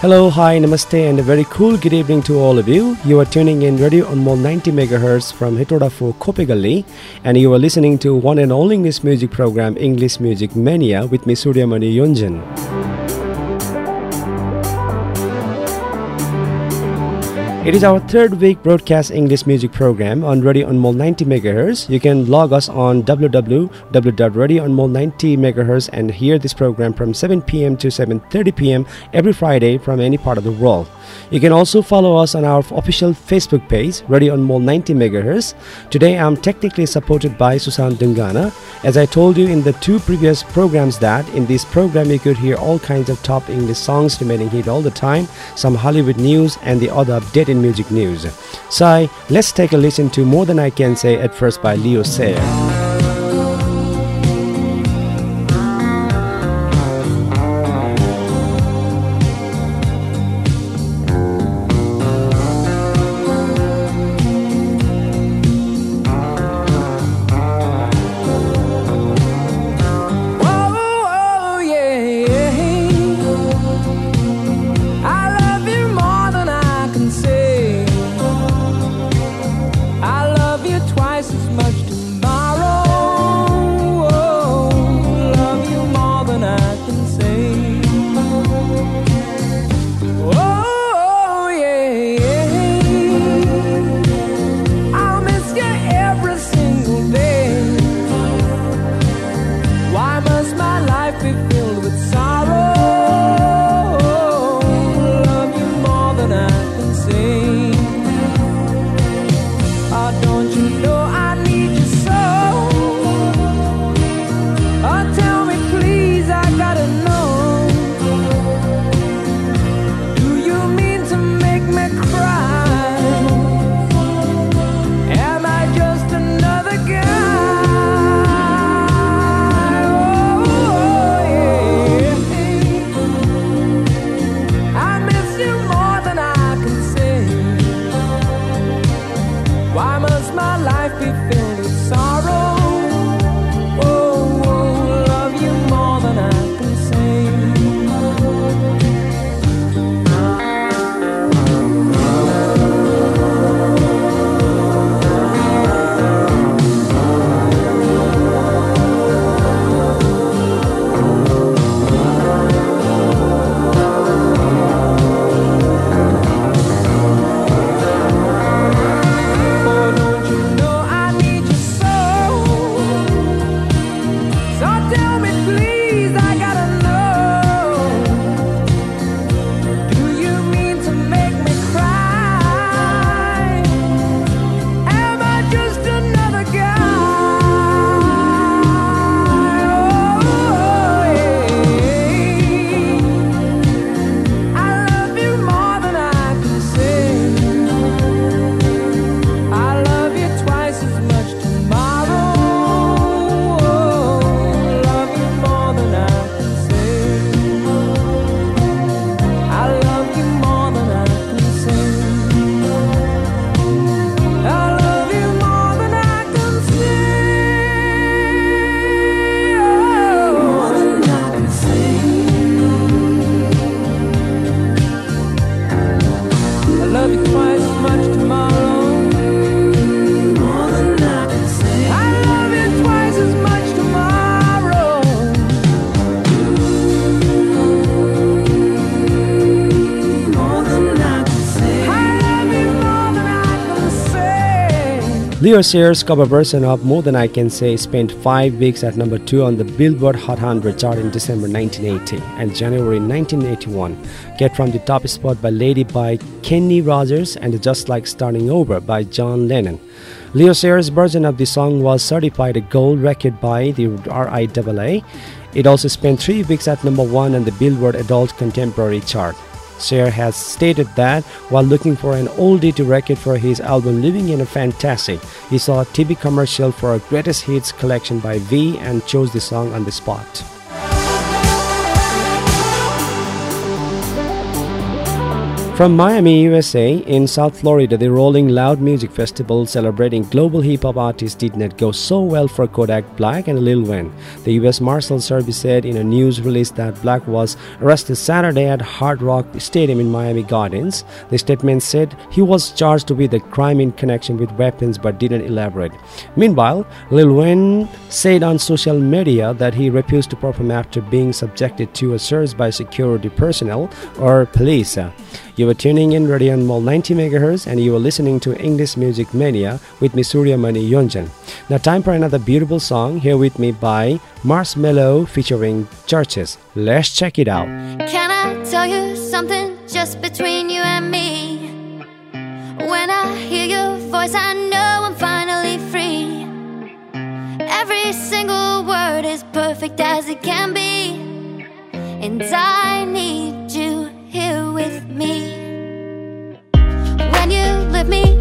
Hello, hi, namaste, and a very cool good evening to all of you. You are tuning in Radio Anmol 90 MHz from Hetauda for Kopegali, and you are listening to one and only English music program English Music Mania with me Suryamani Yonjan. It is our third week broadcast English music program on Radio Anmol 90 MHz. You can log us on www.radioanmol90 MHz and hear this program from 7 p.m. to 7:30 p.m. every Friday from any part of the world. You can also follow us on our official Facebook page, Radio Anmol 90 MHz. Today I'm technically supported by Susan Dungana. As I told you in the two previous programs that in this program you could hear all kinds of top English songs remaining hit all the time, some Hollywood news and the other update in music news. So let's take a listen to More Than I Can Say at first by Leo Sayer. Filled with sorrow? Leo Sayers' cover version of More Than I Can Say spent five weeks at number two on the Billboard Hot 100 chart in December 1980 and January 1981. Get from the top spot by Lady by Kenny Rogers and Just Like Starting Over by John Lennon. Leo Sayers' version of the song was certified a gold record by the RIAA. It also spent three weeks at number one on the Billboard Adult Contemporary chart. Sayer has stated that while looking for an oldie to record for his album Living in a Fantasy, he saw a TV commercial for a greatest hits collection by V and chose the song on the spot. From Miami, USA, in South Florida, the Rolling Loud Music Festival celebrating global hip hop artists did not go so well for Kodak Black and Lil Wayne. The U.S. Marshal Service said in a news release that Black was arrested Saturday at Hard Rock Stadium in Miami Gardens. The statement said he was charged with a crime in connection with weapons but didn't elaborate. Meanwhile, Lil Wayne said on social media that he refused to perform after being subjected to a search by security personnel or police. You are tuning in Radio Mall 90 MHz and you are listening to English Music Mania with me Mani Yonjan. Now time for another beautiful song here with me by Marshmello featuring CHVRCHES. Let's check it out. Can I tell you something just between you and me? When I hear your voice, I know I'm finally free. Every single word is perfect as it can be. And I need you here with me. When you lift me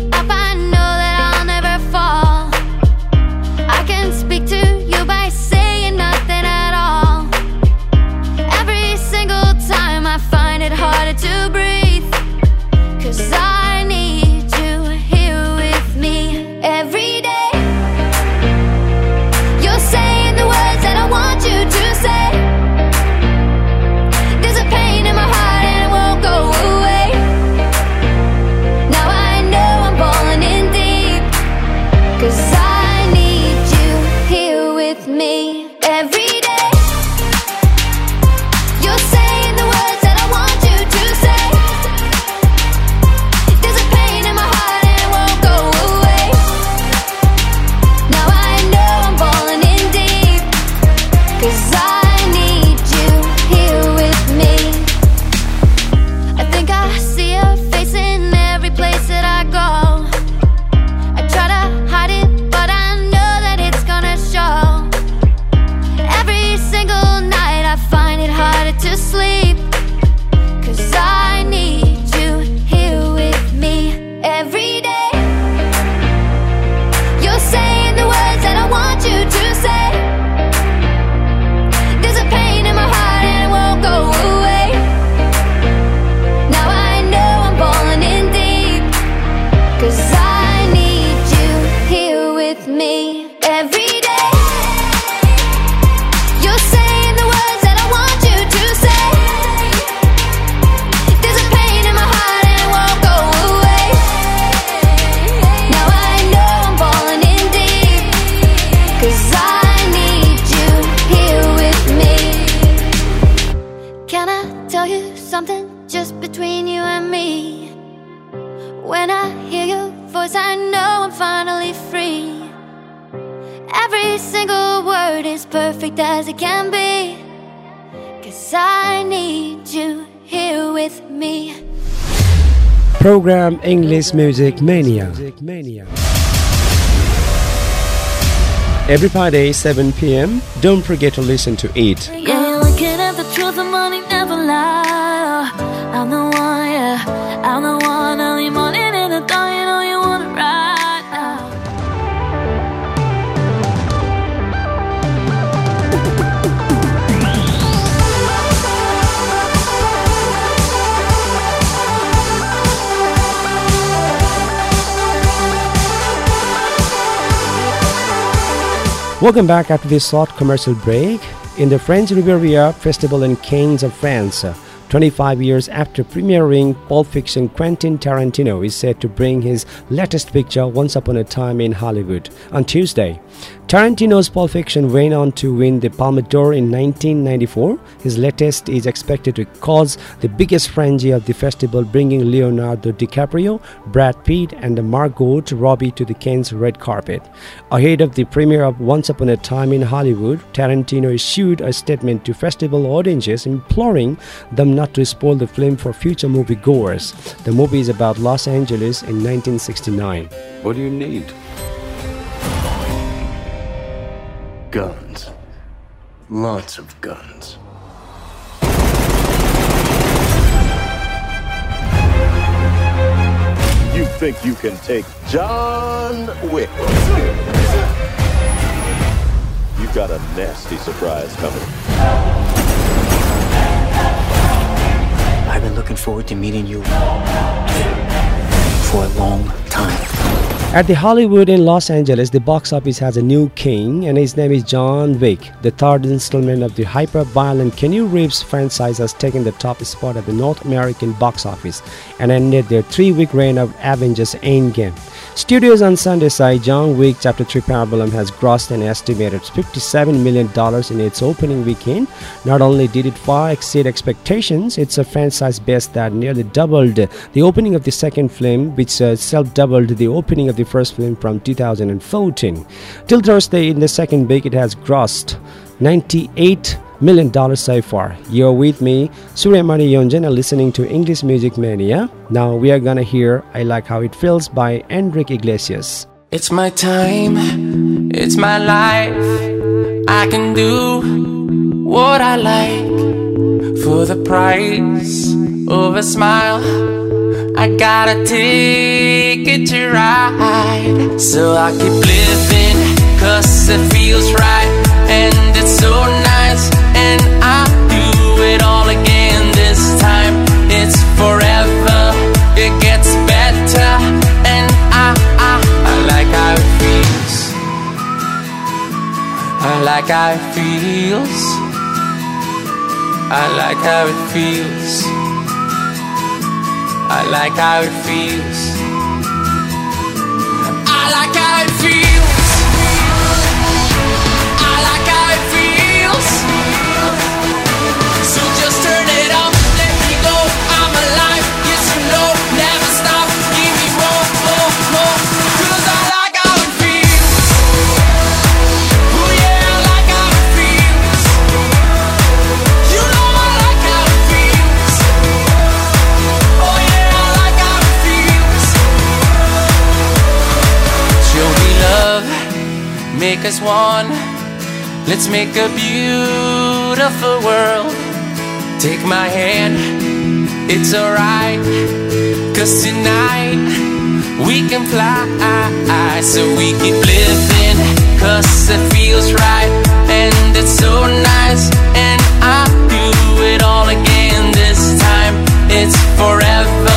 perfect as it can be. Cause I need you here with me. Program English Music Mania. Every Friday, 7 p.m. Don't forget to listen to it. Yeah, Welcome back after this short commercial break. In the French Riviera Festival in Cannes of France, uh, 25 years after premiering Pulp Fiction, Quentin Tarantino is set to bring his latest picture Once Upon a Time in Hollywood on Tuesday. Tarantino's Pulp Fiction went on to win the Palme d'Or in 1994. His latest is expected to cause the biggest frenzy of the festival, bringing Leonardo DiCaprio, Brad Pitt, and Margot Robbie to the Cannes red carpet. Ahead of the premiere of Once Upon a Time in Hollywood, Tarantino issued a statement to festival audiences imploring them not to spoil the film for future moviegoers. The movie is about Los Angeles in 1969. What do you need? Guns. Lots of guns. You think you can take John Wick? You got a nasty surprise coming. I've been looking forward to meeting you for a long time. At the Hollywood in Los Angeles, the box office has a new king, and his name is John Wick. The third installment of the hyper-violent Keanu Reeves franchise has taken the top spot at the North American box office and ended their three-week reign of Avengers Endgame. Studios on Sunday say John Wick Chapter 3 Parabellum has grossed an estimated $57 million in its opening weekend. Not only did it far exceed expectations, it's a franchise best that nearly doubled the opening of the second film, which uh, self doubled the opening of the first film from 2014. Till Thursday, in the second week, it has grossed 98 million dollars so far. You're with me, Suryamani Yonjan, and listening to English Music Mania. Now we are gonna hear I Like How It Feels by Enrique Iglesias. It's my time, it's my life. I can do what I like for the price of a smile. I got a ticket to ride, so I keep living, cause it feels right, and it's so nice, and I do it all again this time. It's forever, it gets better, and I, I, I like how it feels. I like how it feels. I like how it feels. I like how it feels. Us one. Let's make a beautiful world. Take my hand, it's alright. Cause tonight we can fly. So we keep living, cause it feels right. And it's so nice. And I do it all again this time. It's forever,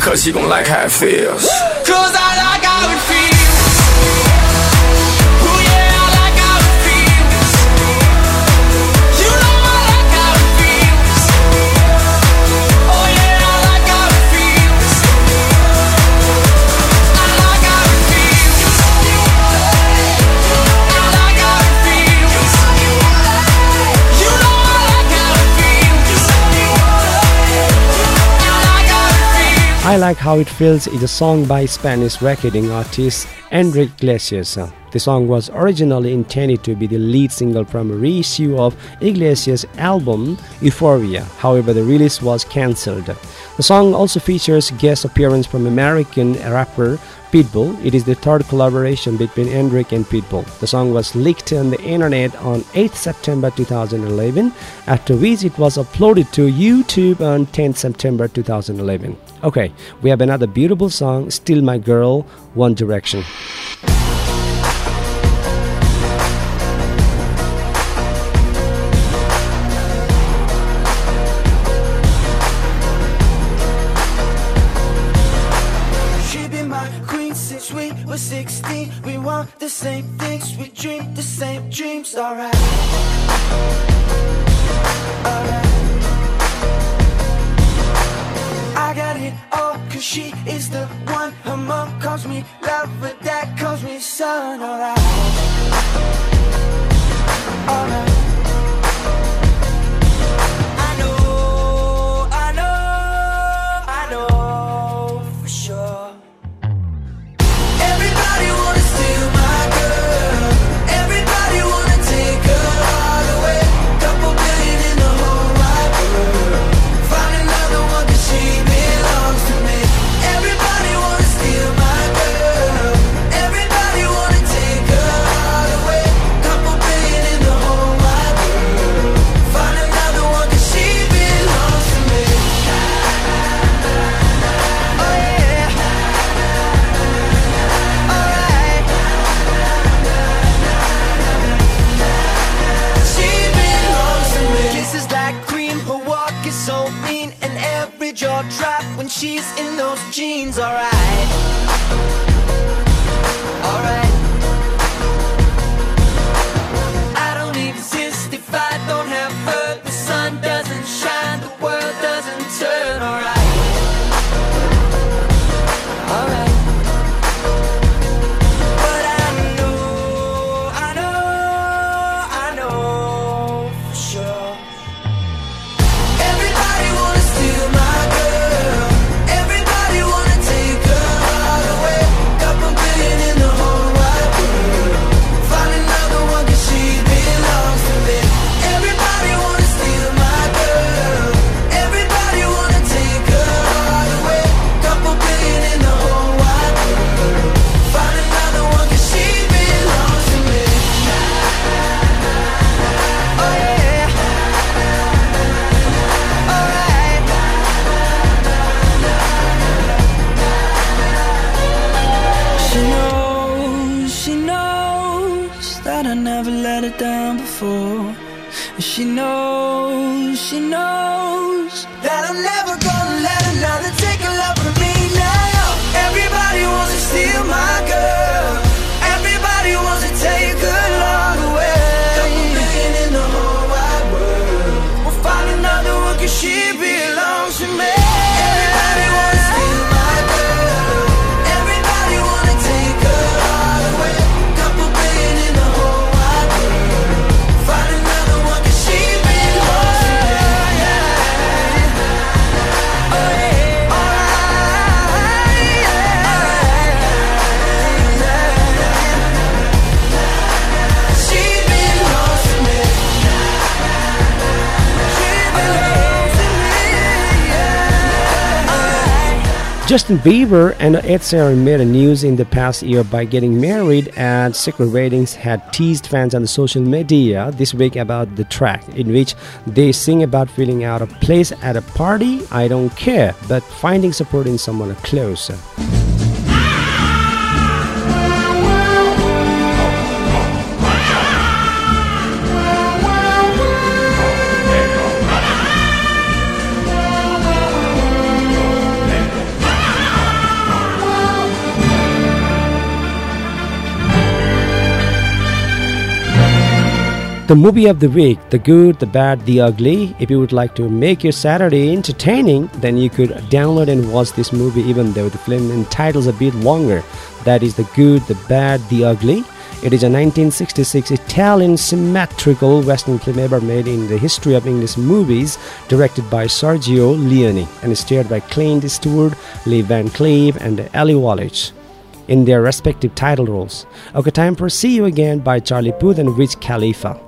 Gon' like how it feels. Cause I like how it feels. I Like How It Feels is a song by Spanish recording artist Enrique Iglesias. The song was originally intended to be the lead single from a reissue of Iglesias' album Euphoria. However, the release was cancelled. The song also features guest appearance from American rapper Pitbull. It is the third collaboration between Enrique and Pitbull. The song was leaked on the internet on 8 September 2011, after which it was uploaded to YouTube on 10 September 2011. Okay, we have another beautiful song, Still My Girl, One Direction. Same things, we dream the same dreams. Alright. Alright. I got it all, cause she is the one. Her mom calls me love, but dad calls me son. Alright. Alright. Justin Bieber and Ed Sheeran made a news in the past year by getting married, and Secret Ratings had teased fans on the social media this week about the track, in which they sing about feeling out of place at a party. I don't care, but finding support in someone close. The movie of the week, The Good, the Bad, the Ugly. If you would like to make your Saturday entertaining, then you could download and watch this movie even though the film entitles a bit longer. That is The Good, the Bad, the Ugly. It is a 1966 Italian symmetrical western film ever made in the history of English movies, directed by Sergio Leone and starred by Clint Eastwood, Lee Van Cleef, and Eli Wallach. in their respective title roles. Okay, time for See You Again by Charlie Puth and Wiz Khalifa.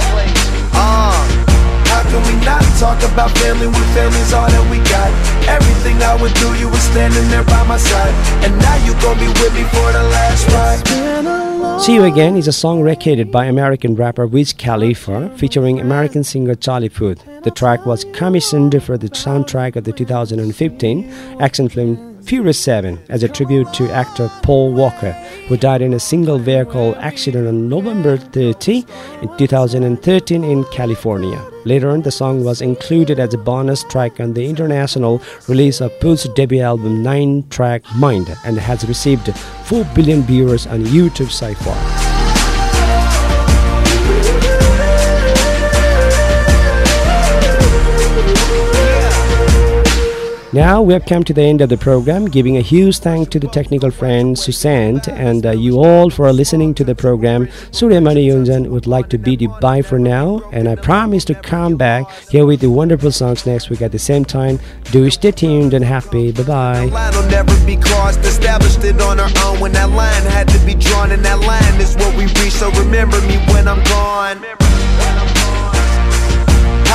Can we not talk about family when family's all that we got? Everything I would do, you were standing there by my side. And now you gon' be with me for the last ride. See You Again is a song recorded by American rapper Wiz Khalifa featuring American singer Charlie Puth. The track was commissioned for the soundtrack of the 2015 action film Furious 7 as a tribute to actor Paul Walker, who died in a single vehicle accident on November 30 in 2013 in California. Later on, the song was included as a bonus track on the international release of Puth's debut album 9 Track Mind and has received 4 billion viewers on YouTube so far. Now we have come to the end of the program, giving a huge thank to the technical friend Susanne and uh, you all for listening to the program. Surya Mani Yonjan would like to bid you bye for now, and I promise to come back here with the wonderful songs next week at the same time. Do stay tuned and happy. Bye bye. Will never be crossed, established it on our own when that line had to be drawn, and that line is what we reach. So remember me when I'm gone.